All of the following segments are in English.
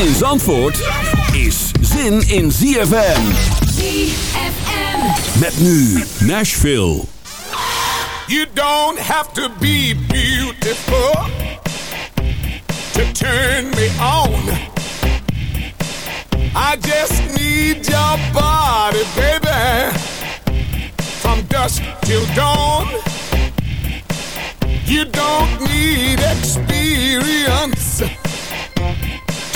Zin in Zandvoort is zin in ZFM. ZFM. Met nu Nashville. You don't have to be beautiful to turn me on. I just need your body, baby, from dusk till dawn. You don't need experience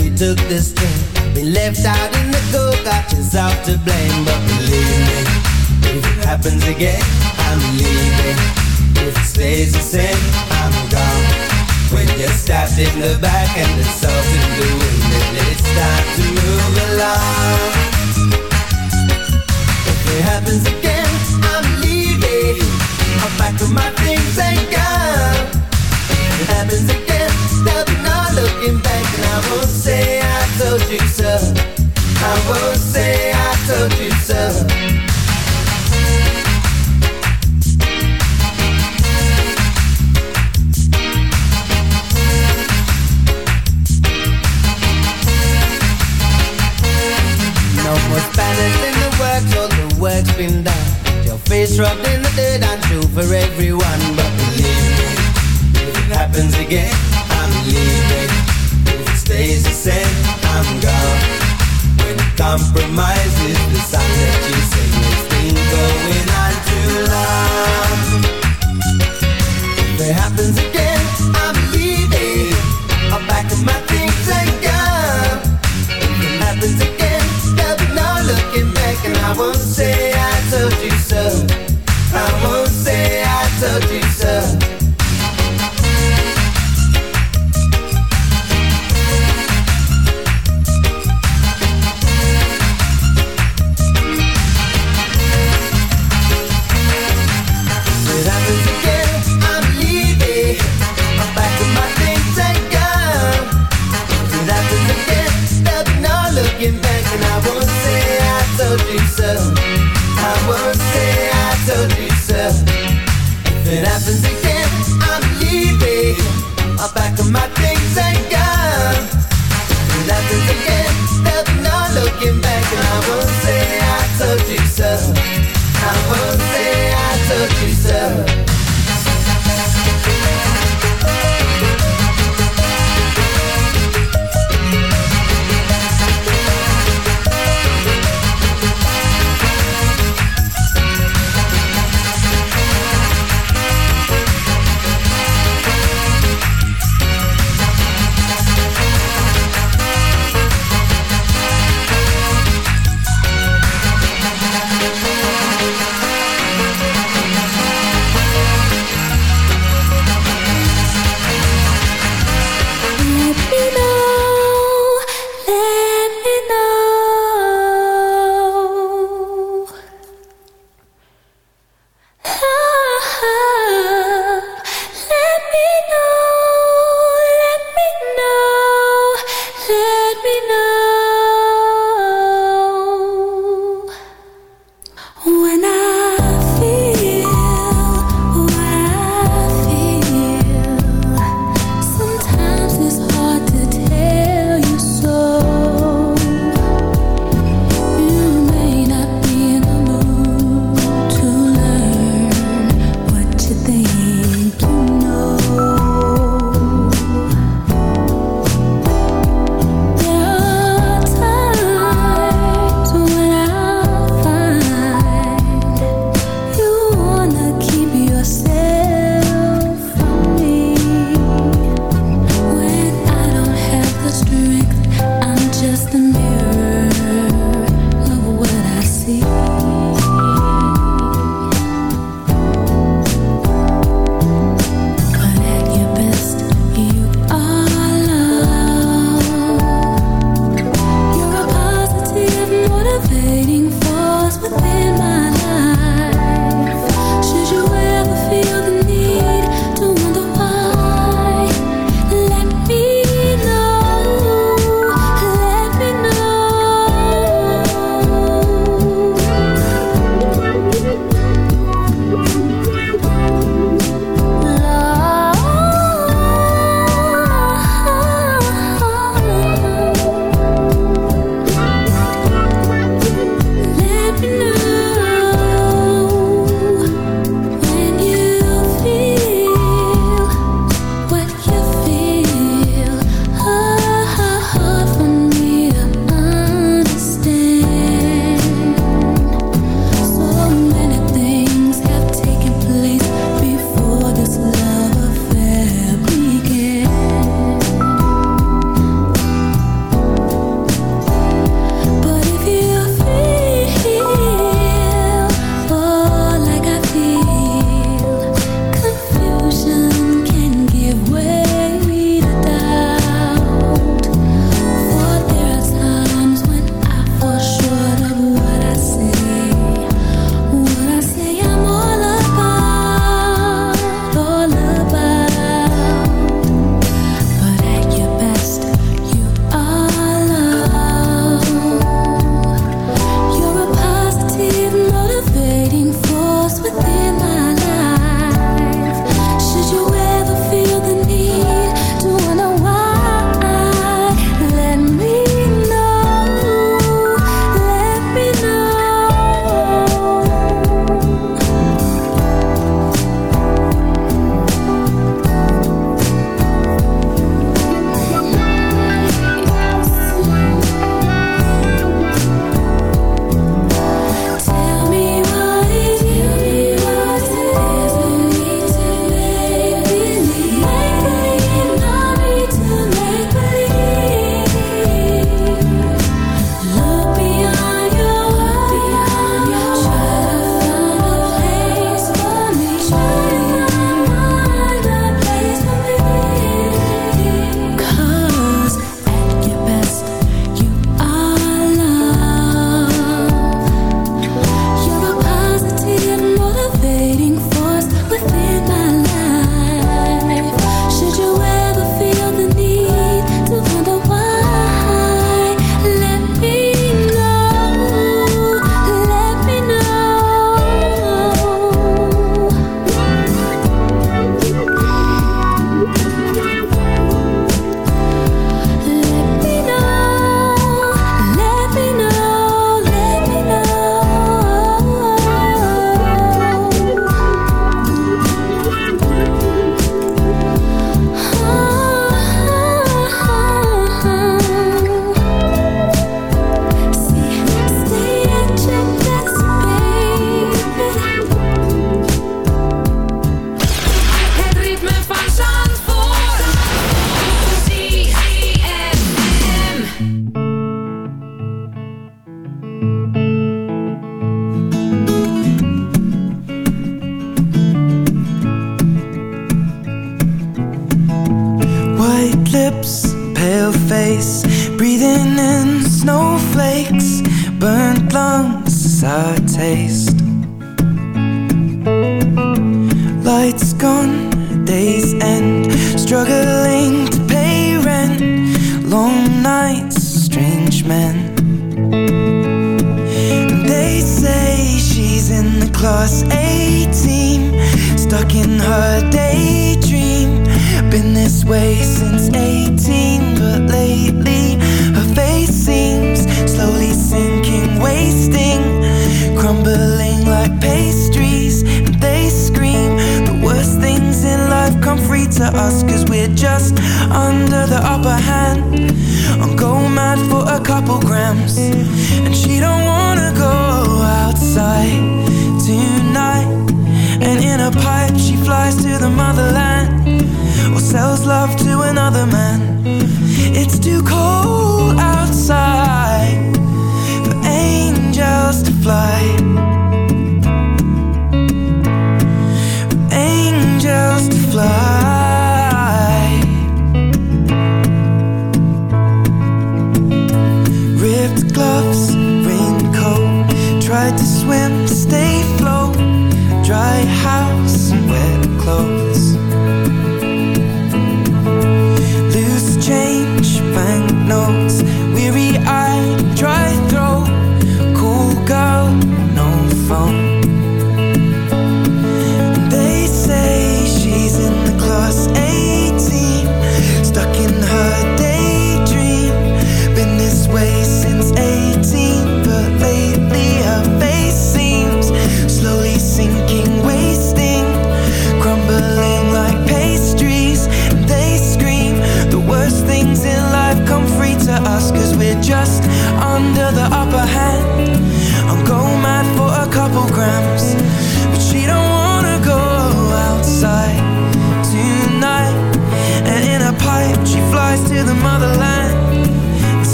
we took this thing. Been left out in the cold, got yourself to blame. But believe me, if it happens again, I'm leaving. If it stays the same, I'm gone. When you're stabbed in the back and the salt in the wind, then it's time to move along. If it happens again, I'm leaving. I'm pack up my things and gone. If it happens again, there'll be no looking back won't say I told you so. I won't say I told you so. work's been done Your face rubbed in the dirt and for everyone But believe me, if it happens again, I'm leaving stays the same. I'm gone. When compromises, the sign that you say it's going on too long. If it happens it happens again, I'm leaving. I'll pack my things it happens again, looking back, and I will.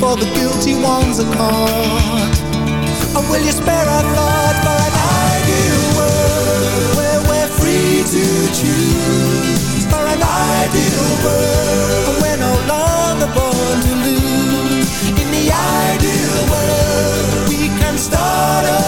for the guilty ones are caught. And will you spare our thought for an ideal world where we're free to choose? For an ideal world we're no longer born to lose. In the ideal world, we can start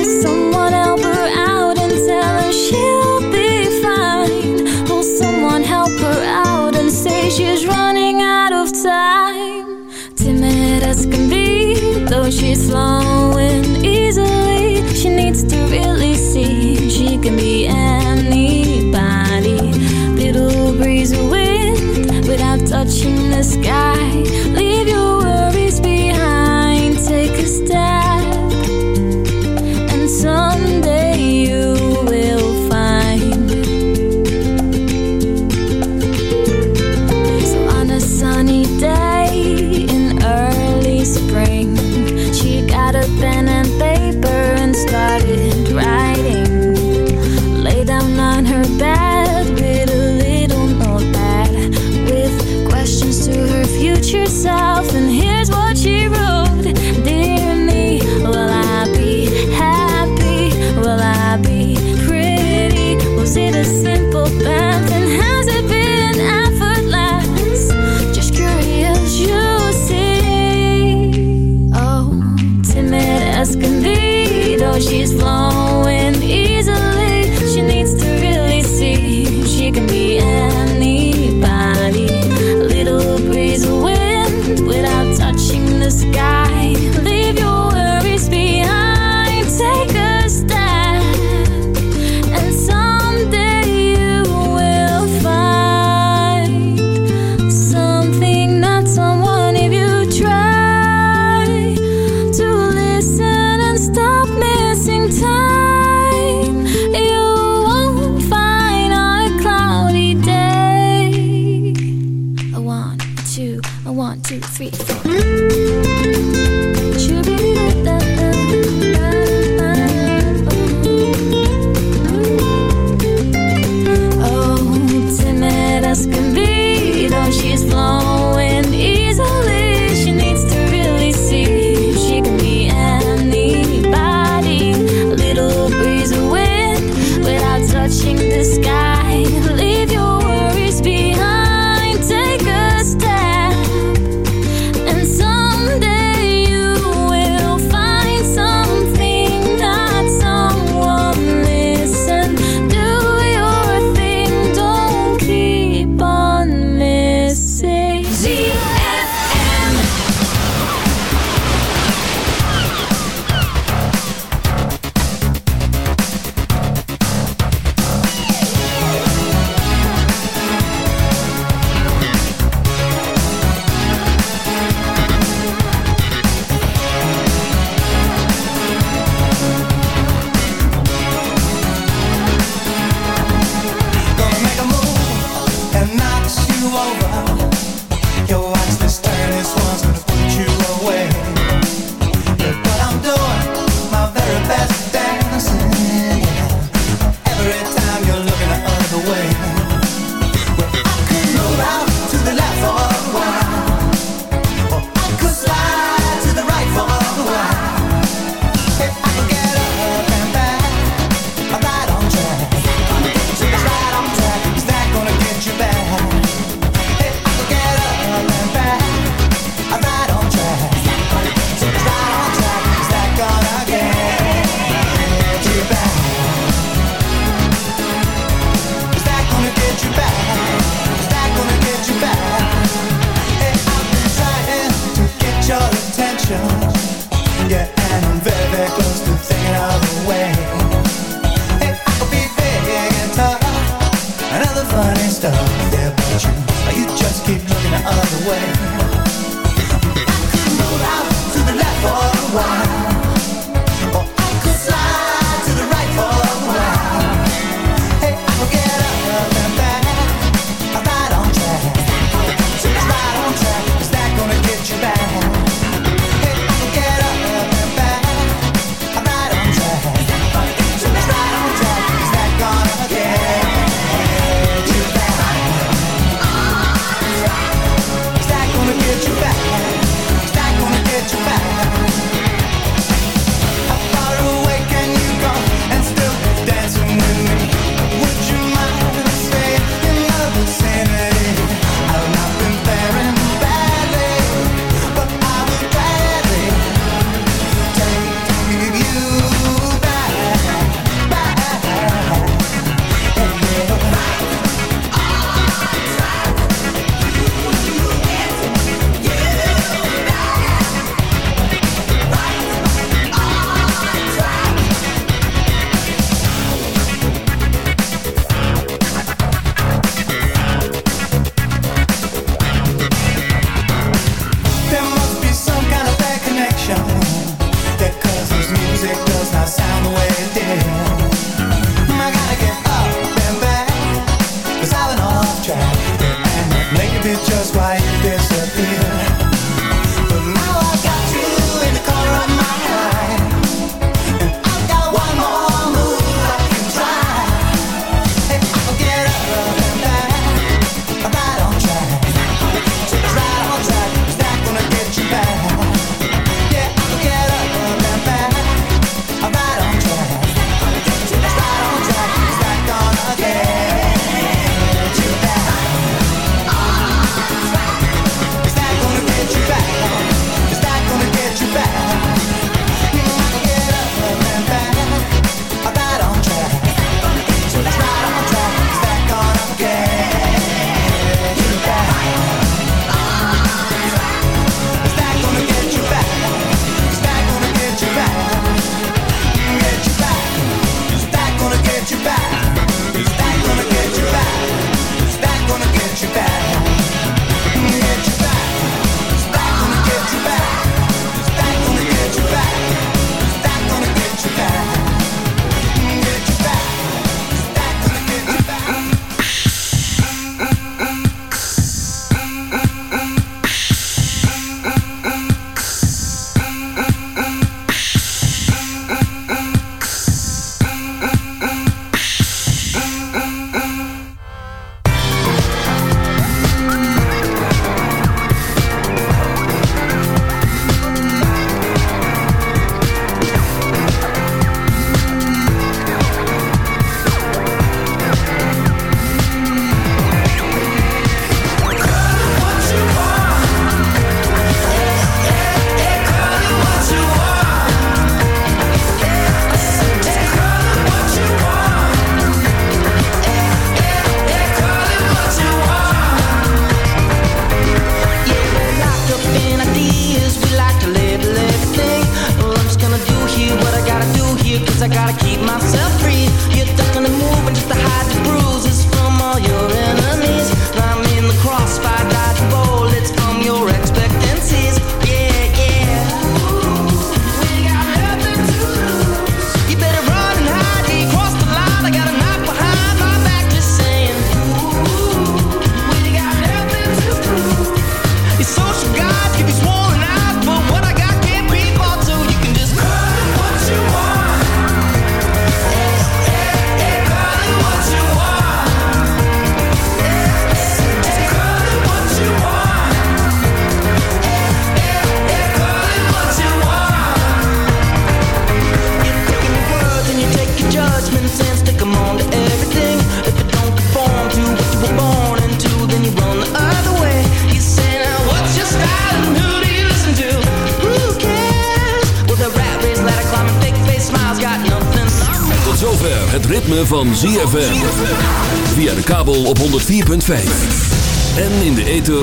she's flowing easily. She needs to really see she can be anybody. Little breeze of wind without touching the sky.